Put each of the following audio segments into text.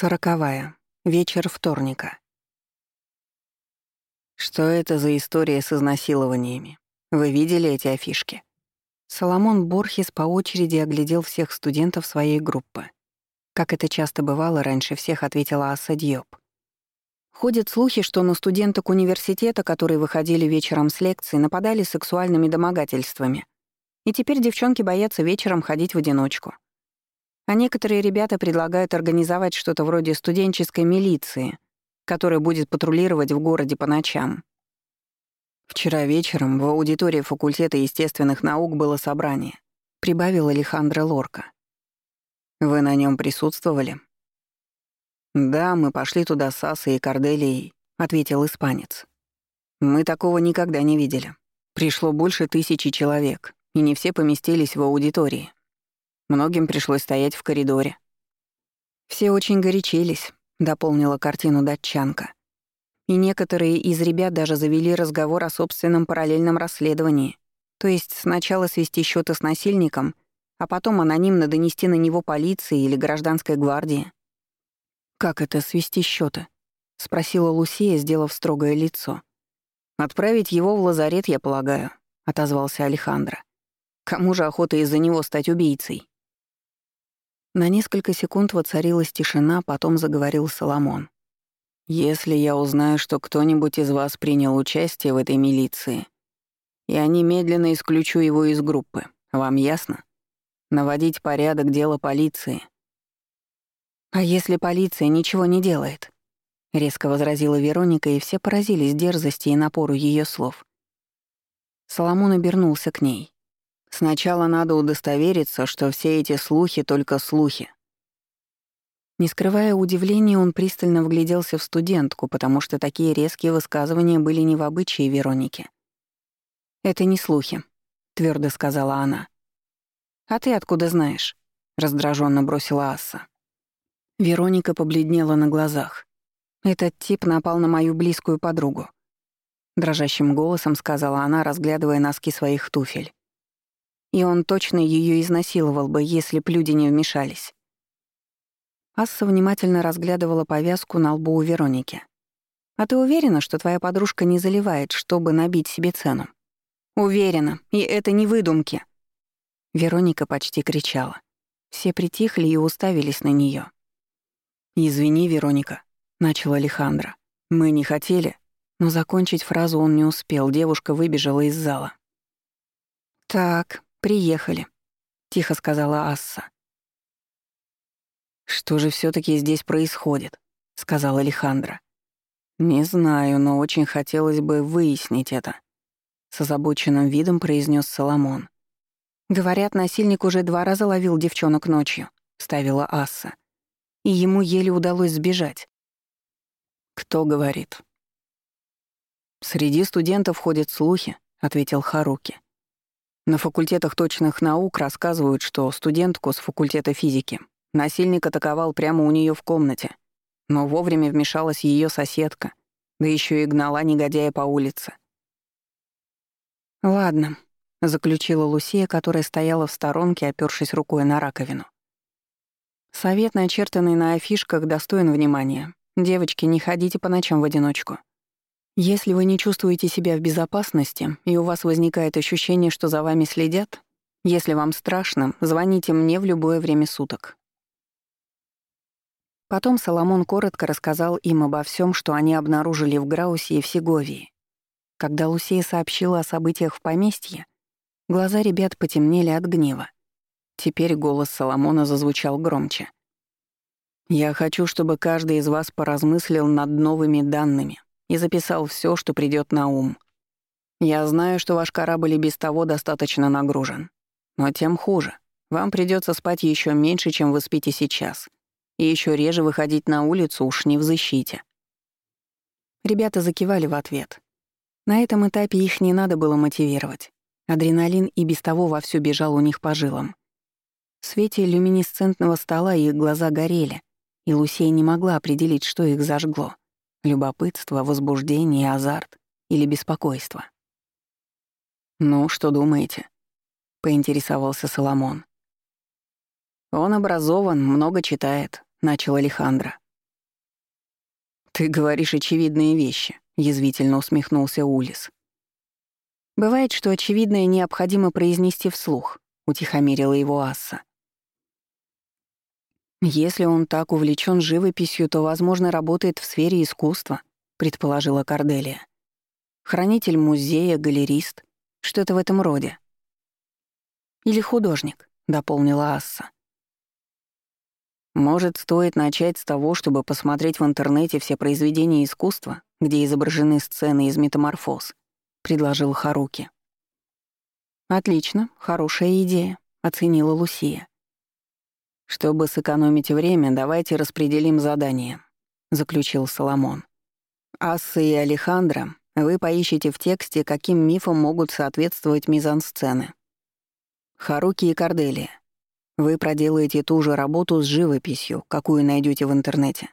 Сороковая. Вечер вторника. Что это за история с изнасилованиями? Вы видели эти афишки? Соломон Борхес по очереди оглядел всех студентов своей группы. Как это часто бывало, раньше всех ответила Аса Диоп. Ходят слухи, что на студенток университета, которые выходили вечером с лекции, нападали сексуальными домогательствами. И теперь девчонки боятся вечером ходить в одиночку. А некоторые ребята предлагают организовать что-то вроде студенческой милиции, которая будет патрулировать в городе по ночам. Вчера вечером в аудитории факультета естественных наук было собрание, прибавила Алехандро Лорка. Вы на нем присутствовали? Да, мы пошли туда с Асой и Корделией, ответил испанец. Мы такого никогда не видели. Пришло больше тысячи человек, и не все поместились в аудитории. Многим пришлось стоять в коридоре. «Все очень горячились», — дополнила картину датчанка. И некоторые из ребят даже завели разговор о собственном параллельном расследовании. То есть сначала свести счеты с насильником, а потом анонимно донести на него полиции или гражданской гвардии. «Как это свести счеты? спросила Лусия, сделав строгое лицо. «Отправить его в лазарет, я полагаю», — отозвался Алехандро. «Кому же охота из-за него стать убийцей?» На несколько секунд воцарилась тишина, потом заговорил Соломон. «Если я узнаю, что кто-нибудь из вас принял участие в этой милиции, я немедленно исключу его из группы. Вам ясно? Наводить порядок — дело полиции». «А если полиция ничего не делает?» — резко возразила Вероника, и все поразились дерзости и напору ее слов. Соломон обернулся к ней. Сначала надо удостовериться, что все эти слухи — только слухи. Не скрывая удивления, он пристально вгляделся в студентку, потому что такие резкие высказывания были не в обычае Вероники. «Это не слухи», — твердо сказала она. «А ты откуда знаешь?» — раздраженно бросила Асса. Вероника побледнела на глазах. «Этот тип напал на мою близкую подругу», — дрожащим голосом сказала она, разглядывая носки своих туфель. И он точно ее изнасиловал бы, если б люди не вмешались. Асса внимательно разглядывала повязку на лбу у Вероники. «А ты уверена, что твоя подружка не заливает, чтобы набить себе цену?» «Уверена, и это не выдумки!» Вероника почти кричала. Все притихли и уставились на нее. «Извини, Вероника», — начала Алехандро. «Мы не хотели». Но закончить фразу он не успел, девушка выбежала из зала. «Так, «Приехали», — тихо сказала Асса. «Что же все таки здесь происходит?» — сказала Алехандро. «Не знаю, но очень хотелось бы выяснить это», — с озабоченным видом произнес Соломон. «Говорят, насильник уже два раза ловил девчонок ночью», — ставила Асса. «И ему еле удалось сбежать». «Кто говорит?» «Среди студентов ходят слухи», — ответил Харуки. На факультетах точных наук рассказывают, что студентку с факультета физики насильник атаковал прямо у нее в комнате, но вовремя вмешалась ее соседка, да еще и гнала негодяя по улице. «Ладно», — заключила Лусия, которая стояла в сторонке, опёршись рукой на раковину. «Совет, начертанный на афишках, достоин внимания. Девочки, не ходите по ночам в одиночку. Если вы не чувствуете себя в безопасности, и у вас возникает ощущение, что за вами следят, если вам страшно, звоните мне в любое время суток. Потом Соломон коротко рассказал им обо всем, что они обнаружили в Граусе и в Сеговии. Когда Лусея сообщила о событиях в поместье, глаза ребят потемнели от гнева. Теперь голос Соломона зазвучал громче. «Я хочу, чтобы каждый из вас поразмыслил над новыми данными, и записал все, что придет на ум. Я знаю, что ваш корабль и без того достаточно нагружен. Но тем хуже. Вам придется спать еще меньше, чем вы спите сейчас. И еще реже выходить на улицу уж не в защите. Ребята закивали в ответ. На этом этапе их не надо было мотивировать. Адреналин и без того вовсю бежал у них по жилам. В свете люминесцентного стола их глаза горели, и Лусей не могла определить, что их зажгло. Любопытство, возбуждение, азарт или беспокойство. «Ну, что думаете?» — поинтересовался Соломон. «Он образован, много читает», — начал Алехандро. «Ты говоришь очевидные вещи», — язвительно усмехнулся Улис. «Бывает, что очевидное необходимо произнести вслух», — утихомирила его Асса. «Если он так увлечен живописью, то, возможно, работает в сфере искусства», — предположила Корделия. «Хранитель музея, галерист, что-то в этом роде». «Или художник», — дополнила Асса. «Может, стоит начать с того, чтобы посмотреть в интернете все произведения искусства, где изображены сцены из метаморфоз», — предложил Харуки. «Отлично, хорошая идея», — оценила Лусия. «Чтобы сэкономить время, давайте распределим задание», — заключил Соломон. «Асса и Алехандро, вы поищите в тексте, каким мифам могут соответствовать мизансцены. Харуки и Корделия, вы проделаете ту же работу с живописью, какую найдете в интернете.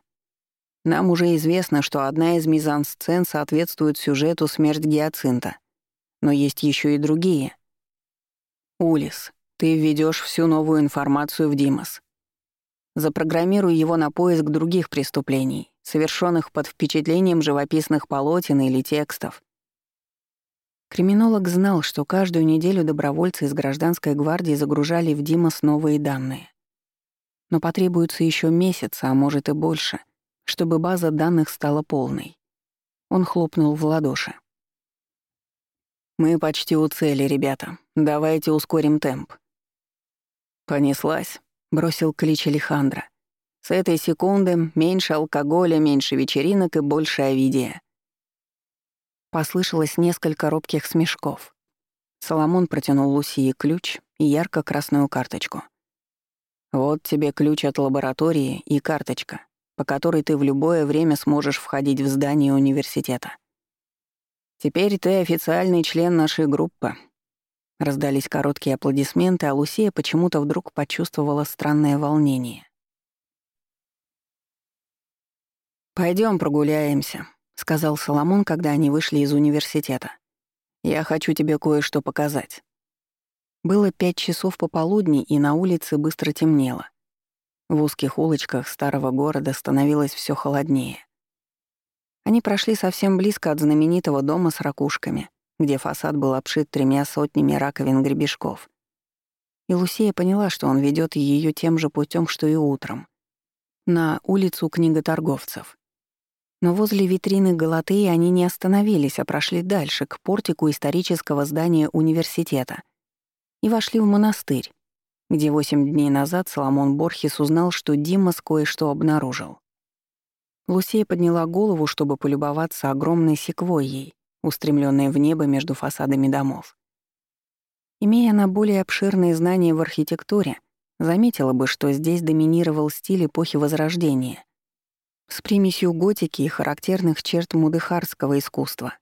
Нам уже известно, что одна из мизансцен соответствует сюжету «Смерть Гиацинта», но есть еще и другие. Улис, ты введешь всю новую информацию в Димас. Запрограммируй его на поиск других преступлений, совершенных под впечатлением живописных полотен или текстов. Криминолог знал, что каждую неделю добровольцы из гражданской гвардии загружали в Димас новые данные. Но потребуется еще месяц, а может и больше, чтобы база данных стала полной. Он хлопнул в ладоши. «Мы почти у цели, ребята. Давайте ускорим темп». «Понеслась», — бросил клич Алехандро. «С этой секунды меньше алкоголя, меньше вечеринок и больше овидия». Послышалось несколько робких смешков. Соломон протянул Лусии ключ и ярко-красную карточку. «Вот тебе ключ от лаборатории и карточка, по которой ты в любое время сможешь входить в здание университета. Теперь ты официальный член нашей группы, Раздались короткие аплодисменты, а Лусия почему-то вдруг почувствовала странное волнение. Пойдем прогуляемся», — сказал Соломон, когда они вышли из университета. «Я хочу тебе кое-что показать». Было пять часов пополудни, и на улице быстро темнело. В узких улочках старого города становилось все холоднее. Они прошли совсем близко от знаменитого дома с ракушками — где фасад был обшит тремя сотнями раковин гребешков. И Лусия поняла, что он ведет ее тем же путем, что и утром. На улицу книготорговцев. Но возле витрины Галатеи они не остановились, а прошли дальше, к портику исторического здания университета. И вошли в монастырь, где восемь дней назад Соломон Борхес узнал, что Димас кое-что обнаружил. Лусия подняла голову, чтобы полюбоваться огромной секвойей, устремленные в небо между фасадами домов. Имея она более обширные знания в архитектуре, заметила бы, что здесь доминировал стиль эпохи Возрождения с примесью готики и характерных черт мудыхарского искусства.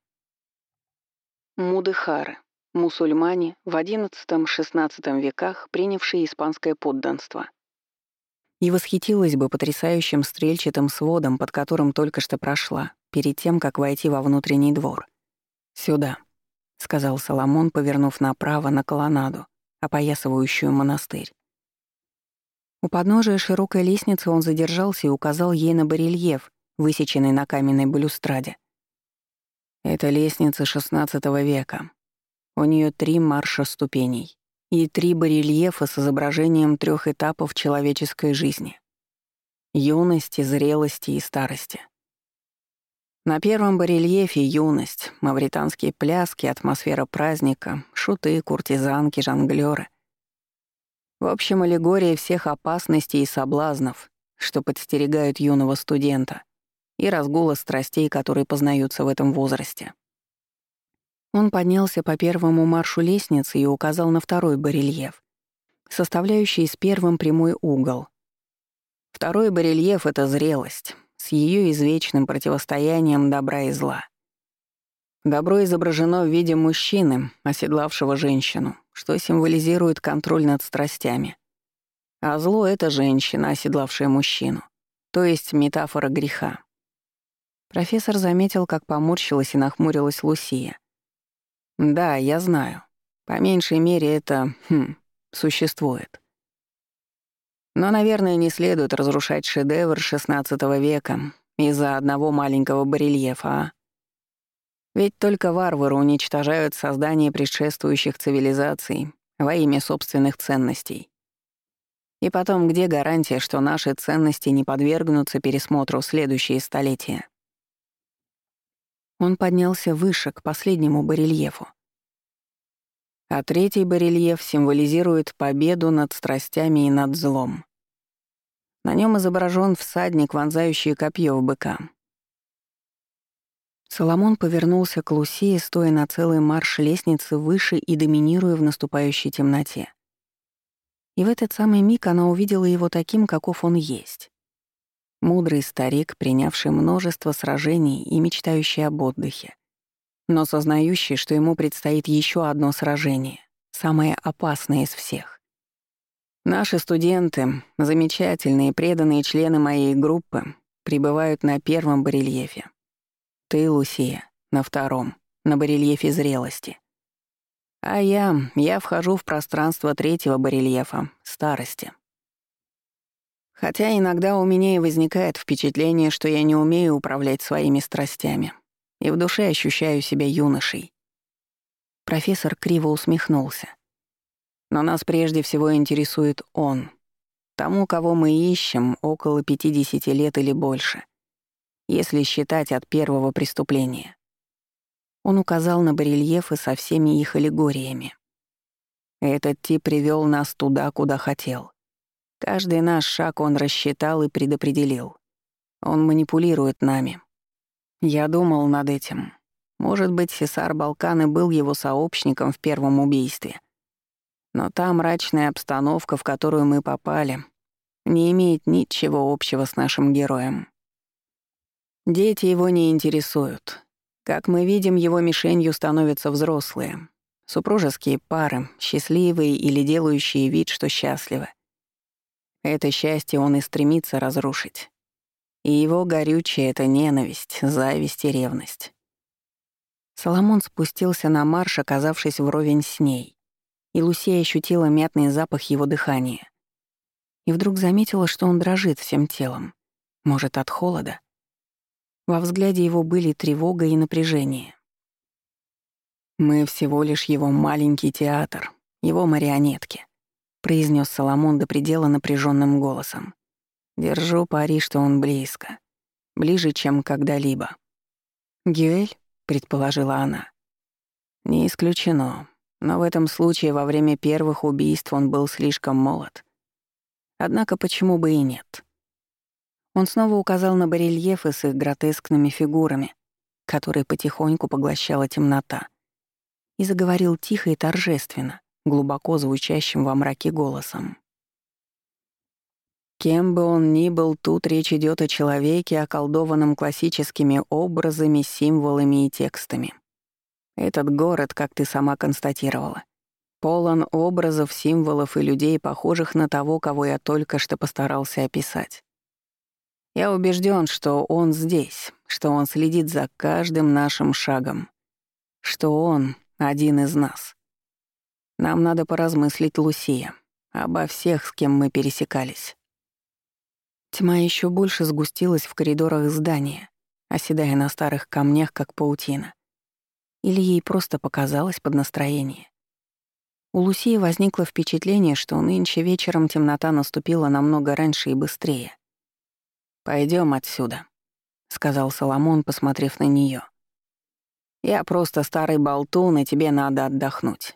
Мудыхары — мусульмане в XI-XVI веках, принявшие испанское подданство. И восхитилась бы потрясающим стрельчатым сводом, под которым только что прошла, перед тем, как войти во внутренний двор. «Сюда», — сказал Соломон, повернув направо на колоннаду, опоясывающую монастырь. У подножия широкой лестницы он задержался и указал ей на барельеф, высеченный на каменной балюстраде. Это лестница XVI века. У нее три марша ступеней и три барельефа с изображением трех этапов человеческой жизни — юности, зрелости и старости. На первом барельефе юность, мавританские пляски, атмосфера праздника, шуты, куртизанки, жонглёры. В общем, аллегория всех опасностей и соблазнов, что подстерегают юного студента, и разгула страстей, которые познаются в этом возрасте. Он поднялся по первому маршу лестницы и указал на второй барельеф, составляющий с первым прямой угол. Второй барельеф — это зрелость, с ее извечным противостоянием добра и зла. Добро изображено в виде мужчины, оседлавшего женщину, что символизирует контроль над страстями. А зло — это женщина, оседлавшая мужчину, то есть метафора греха. Профессор заметил, как поморщилась и нахмурилась Лусия. «Да, я знаю. По меньшей мере это, хм, существует. Но, наверное, не следует разрушать шедевр XVI века из-за одного маленького барельефа, а? Ведь только варвары уничтожают создание предшествующих цивилизаций во имя собственных ценностей. И потом, где гарантия, что наши ценности не подвергнутся пересмотру в следующие столетия? Он поднялся выше, к последнему барельефу. А третий барельеф символизирует победу над страстями и над злом. На нем изображен всадник, вонзающий копье в быка. Соломон повернулся к Лусии, стоя на целый марш лестницы выше и доминируя в наступающей темноте. И в этот самый миг она увидела его таким, каков он есть. Мудрый старик, принявший множество сражений и мечтающий об отдыхе, но сознающий, что ему предстоит еще одно сражение, самое опасное из всех. Наши студенты, замечательные преданные члены моей группы, прибывают на первом барельефе. Ты, Лусия, на втором, на барельефе зрелости. А я, я вхожу в пространство третьего барельефа, старости. Хотя иногда у меня и возникает впечатление, что я не умею управлять своими страстями, и в душе ощущаю себя юношей. Профессор криво усмехнулся. Но нас прежде всего интересует он. Тому, кого мы ищем, около 50 лет или больше — если считать от первого преступления. Он указал на барельефы со всеми их аллегориями. Этот тип привел нас туда, куда хотел. Каждый наш шаг он рассчитал и предопределил. Он манипулирует нами. Я думал над этим. Может быть, Сесар Балканы был его сообщником в первом убийстве. Но та мрачная обстановка, в которую мы попали, не имеет ничего общего с нашим героем. Дети его не интересуют. Как мы видим, его мишенью становятся взрослые. Супружеские пары, счастливые или делающие вид, что счастливы. Это счастье он и стремится разрушить. И его горючая — это ненависть, зависть и ревность. Соломон спустился на марш, оказавшись вровень с ней, и Лусия ощутила мятный запах его дыхания. И вдруг заметила, что он дрожит всем телом. Может, от холода? Во взгляде его были тревога и напряжение. «Мы всего лишь его маленький театр, его марионетки», — произнес Соломон до предела напряженным голосом. «Держу пари, что он близко. Ближе, чем когда-либо». «Гюэль?» — предположила она. «Не исключено. Но в этом случае во время первых убийств он был слишком молод. Однако почему бы и нет?» Он снова указал на барельефы с их гротескными фигурами, которые потихоньку поглощала темнота, и заговорил тихо и торжественно, глубоко звучащим во мраке голосом. Кем бы он ни был, тут речь идет о человеке, околдованном классическими образами, символами и текстами. Этот город, как ты сама констатировала, полон образов, символов и людей, похожих на того, кого я только что постарался описать. Я убежден, что он здесь, что он следит за каждым нашим шагом, что он один из нас. Нам надо поразмыслить, Лусия, обо всех, с кем мы пересекались. Тьма еще больше сгустилась в коридорах здания, оседая на старых камнях, как паутина. Или ей просто показалось под настроение. У Лусии возникло впечатление, что нынче вечером темнота наступила намного раньше и быстрее. Пойдем отсюда», — сказал Соломон, посмотрев на нее. «Я просто старый болтун, и тебе надо отдохнуть.